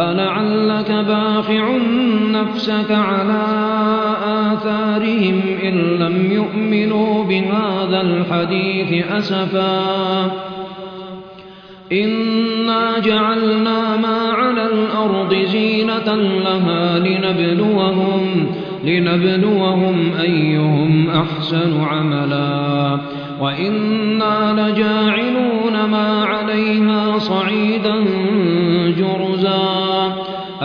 فلعلك باخع نفسك على آثارهم إن لم يؤمنوا بهذا الحديث أسفا. إنا جعلنا ما على الأرض زينة لها لنبلوهم, لنبلوهم أيهم أحسن عملا. وإنا لجاعلون ما عليها صعيدا جرزا.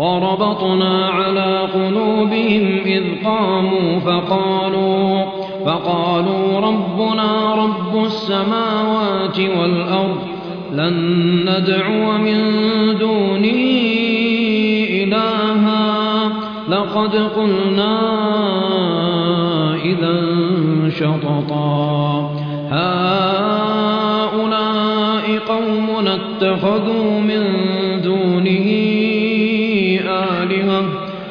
وربطنا على قلوبهم إذ قاموا فقالوا فقالوا ربنا رب السماوات والأرض لن ندعو من دونه إلها. لقد قلنا إذا شططا. هؤلاء قوم اتخذوا من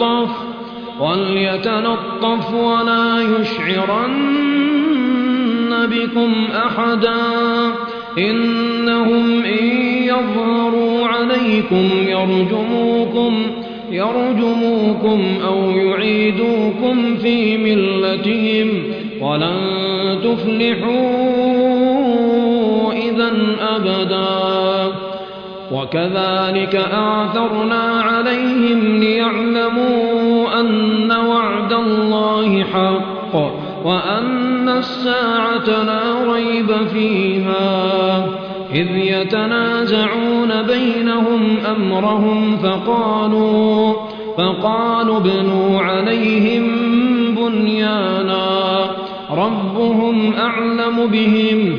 وليتنطف وليتنطف ولا يشعرن بكم أحدا إنهم إن يظهروا عليكم يرجموكم يرجموكم أو يعيدوكم في ملتهم ولن تفلحوا إذا أبدا وكذلك أعثرنا عليهم ليعلموا أن وعد الله حق وأن الساعة لا ريب فيها إذ يتنازعون بينهم أمرهم فقالوا فقالوا ابنوا عليهم بنيانا ربهم أعلم بهم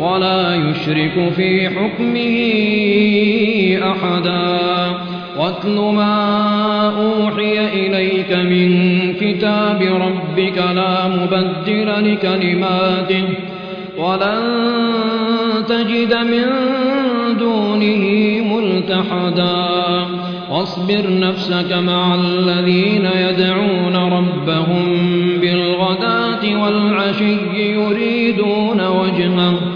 ولا يشرك في حكمه أحدا. واتل ما أوحي إليك من كتاب ربك لا مبدل لكلماته. ولن تجد من دونه ملتحدا. واصبر نفسك مع الذين يدعون ربهم بالغداة والعشي يريدون وجهه.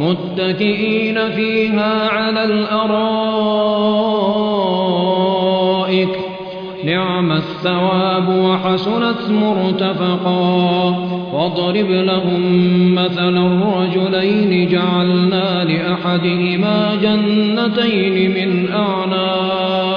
متكئين فيها على الأرائك. نعم الثواب وحسنت مرتفقا. واضرب لهم مثلا الرجلين جعلنا لأحدهما جنتين من أعناب.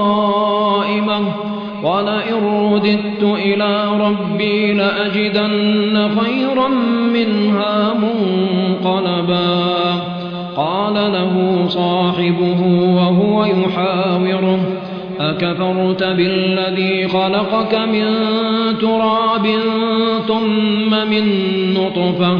ولئن رددت إلى ربي لأجدن خيرا منها منقلبا قال له صاحبه وهو يحاوره أكفرت بالذي خلقك من تراب ثم من نطفة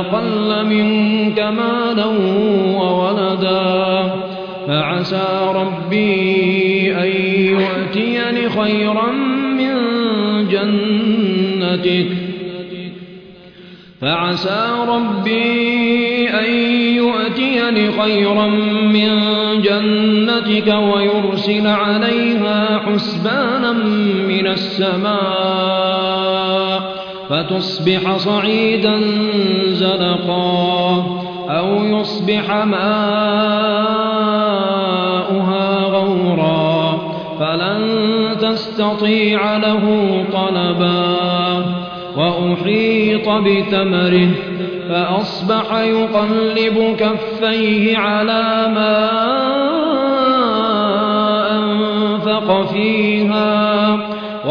أقل منك مالا وولدا. فعسى ربي أن يؤتيني خيرا من جنتك. فعسى ربي أن يؤتيني خيرا من جنتك ويرسل عليها حسبانا من السماء. فتصبح صعيدا زلقا أو يصبح ماؤها غورا فلن تستطيع له طلبا وأحيط بثمره فأصبح يقلب كفيه على ما أنفق فيها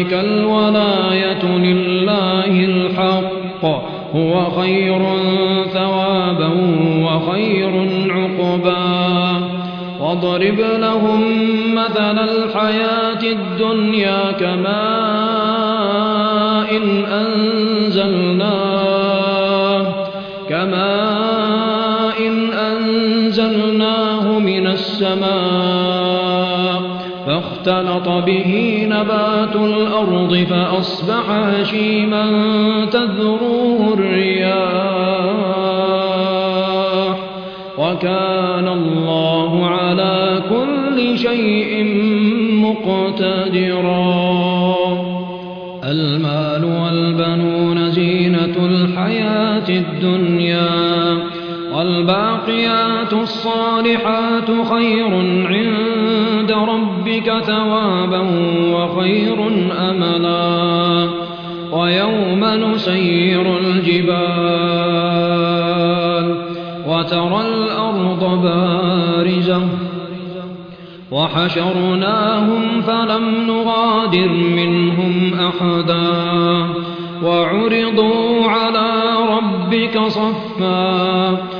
هنالك الولاية لله الحق. هو خير ثوابا وخير عقبا. واضرب لهم مثل الحياة الدنيا كماء أنزلناه كماء فاختلط به نبات الأرض فأصبح هشيما تذروه الرياح وكان الله على كل شيء مقتدرا. المال والبنون زينة الحياة الدنيا والباقيات الصالحات خير عند ربك ثوابا وخير أملا. ويوم نسير الجبال وترى الأرض بارزة. وحشرناهم فلم نغادر منهم أحدا. وعرضوا على ربك صفا.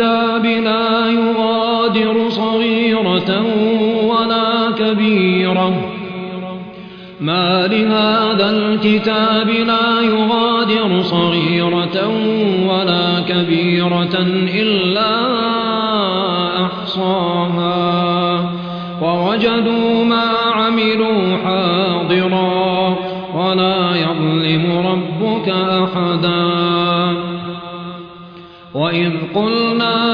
لا يغادر صغيرة ولا كبيرة. ما لهذا الكتاب لا يغادر صغيرة ولا كبيرة إلا أحصاها. ووجدوا ما عملوا حاضرا ولا يظلم ربك أحدا. وإذ قلنا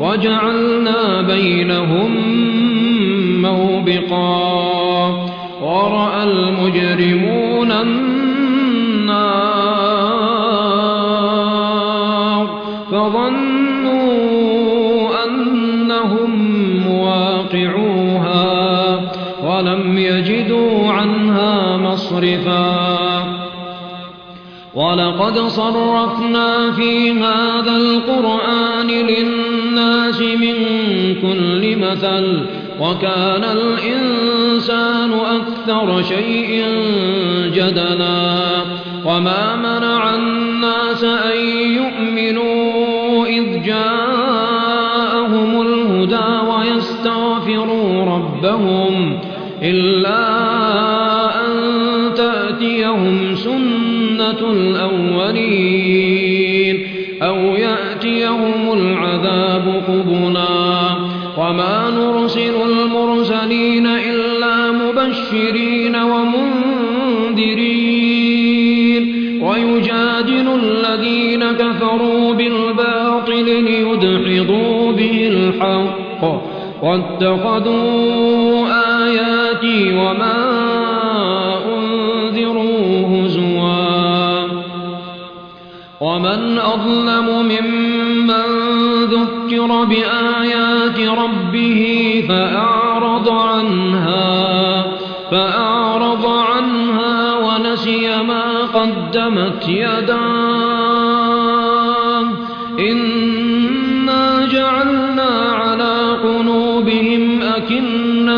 وجعلنا بينهم موبقا. ورأى المجرمون النار فظنوا أنهم مواقعوها ولم يجدوا عنها مصرفا. ولقد صرفنا في هذا القرآن للناس من كل مثل وكان الإنسان أكثر شيء جدلا وما منع الناس أن يؤمنوا إذ جاءهم الهدى ويستغفروا ربهم إلا واتخذوا آياتي وما أنذروا هزوا. ومن أظلم ممن ذكر بآيات ربه فأعرض عنها فأعرض عنها ونسي ما قدمت يداه. إنا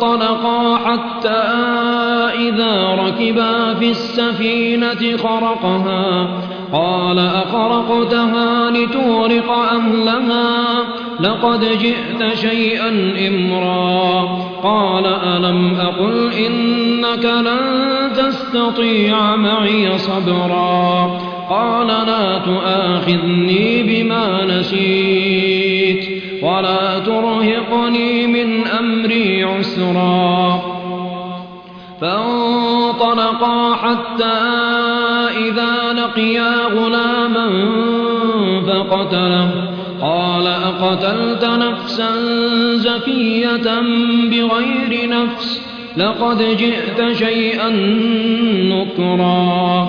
فانطلقا حتى إذا ركبا في السفينة خرقها. قال أخرقتها لتورق أهلها؟ لقد جئت شيئا إمرا. قال ألم أقل إنك لن تستطيع معي صبرا؟ قال لا تؤاخذني بما نسيت. ولا ترهقني من أمري عسرا. فانطلقا حتى إذا لقيا غلاما فقتله. قال أقتلت نفسا زكية بغير نفس؟ لقد جئت شيئا نكرا.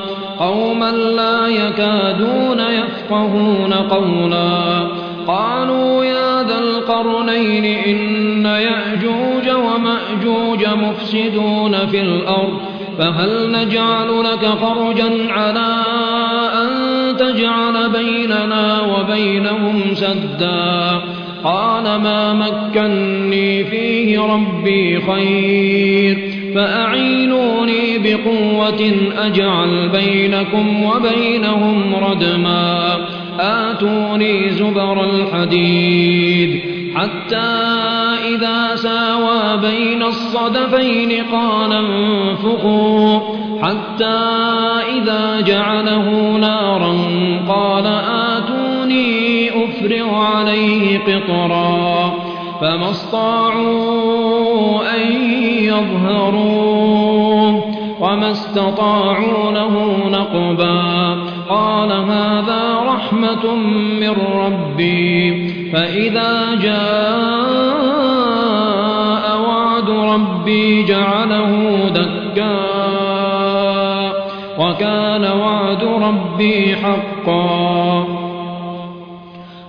قوما لا يكادون يفقهون قولا. قالوا يا ذا القرنين إن يأجوج ومأجوج مفسدون في الأرض فهل نجعل لك خرجا على أن تجعل بيننا وبينهم سدا؟ قال ما مكني فيه ربي خير فأعينوني بقوة أجعل بينكم وبينهم ردما آتوني زبر الحديد حتى إذا ساوى بين الصدفين قال انفقوا حتى إذا جعله نارا قال آتوني أفرغ عليه قطرا فما استطاعوا أن يظهروه وما استطاعوا له نقبا. قال هذا رحمة من ربي. فإذا جاء وعد ربي جعله دكا. وكان وعد ربي حقا.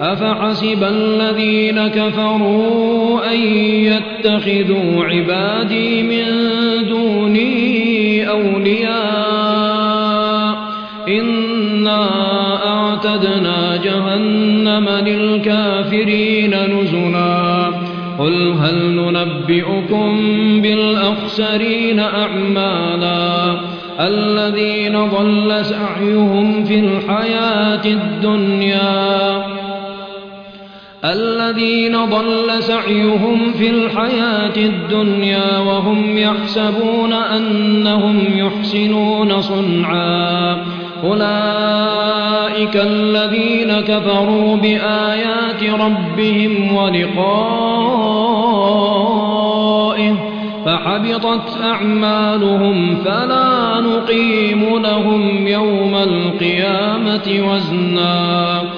أفحسب الذين كفروا أن يتخذوا عبادي من دوني أولياء؟ إنا أعتدنا جهنم للكافرين نزلا. قل هل ننبئكم بالأخسرين أعمالا؟ الذين ضل سعيهم في الحياة الدنيا. الذين ضل سعيهم في الحياة الدنيا وهم يحسبون أنهم يحسنون صنعا. أولئك الذين كفروا بآيات ربهم ولقائه فحبطت أعمالهم فلا نقيم لهم يوم القيامة وزنا.